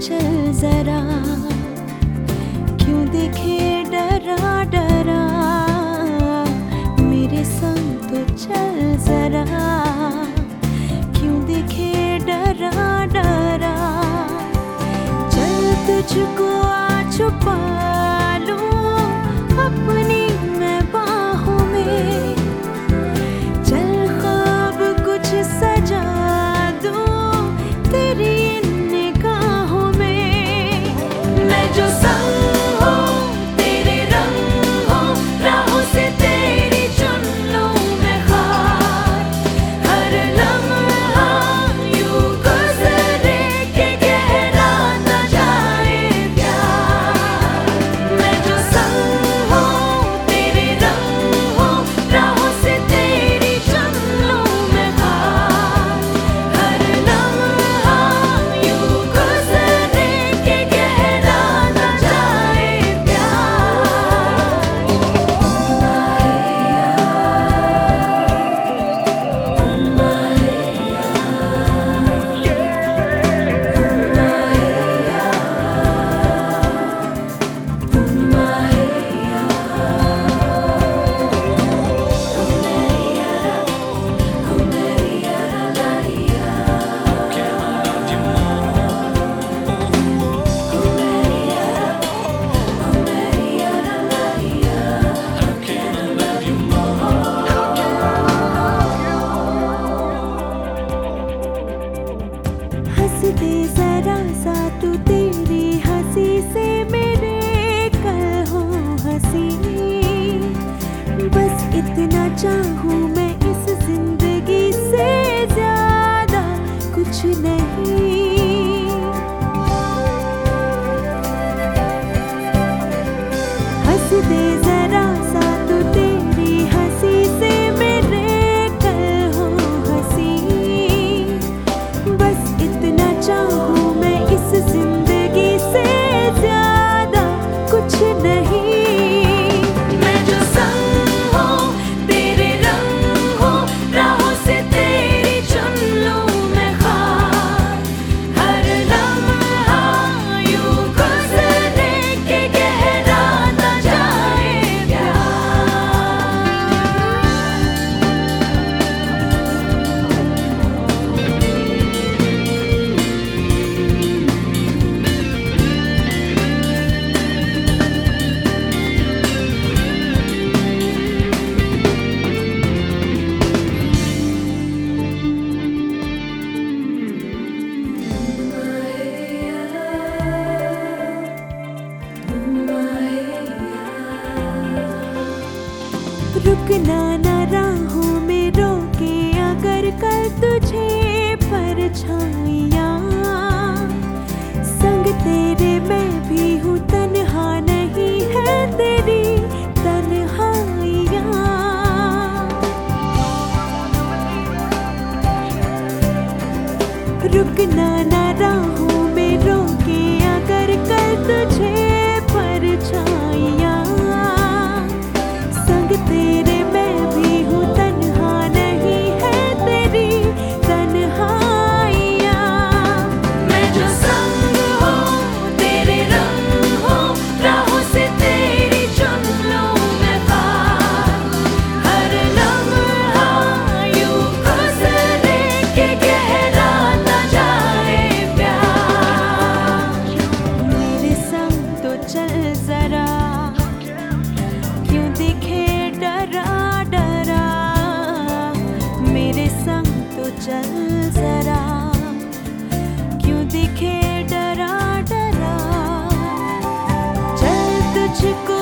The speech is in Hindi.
चल जरा। क्यों देखे डरा डरा? मेरे संग तो चल जरा। क्यों देखे डरा डरा? चल तुझको des रुकना न राहों में रोके अगर कर तुझे पर छाइया संग तेरे मैं 멈출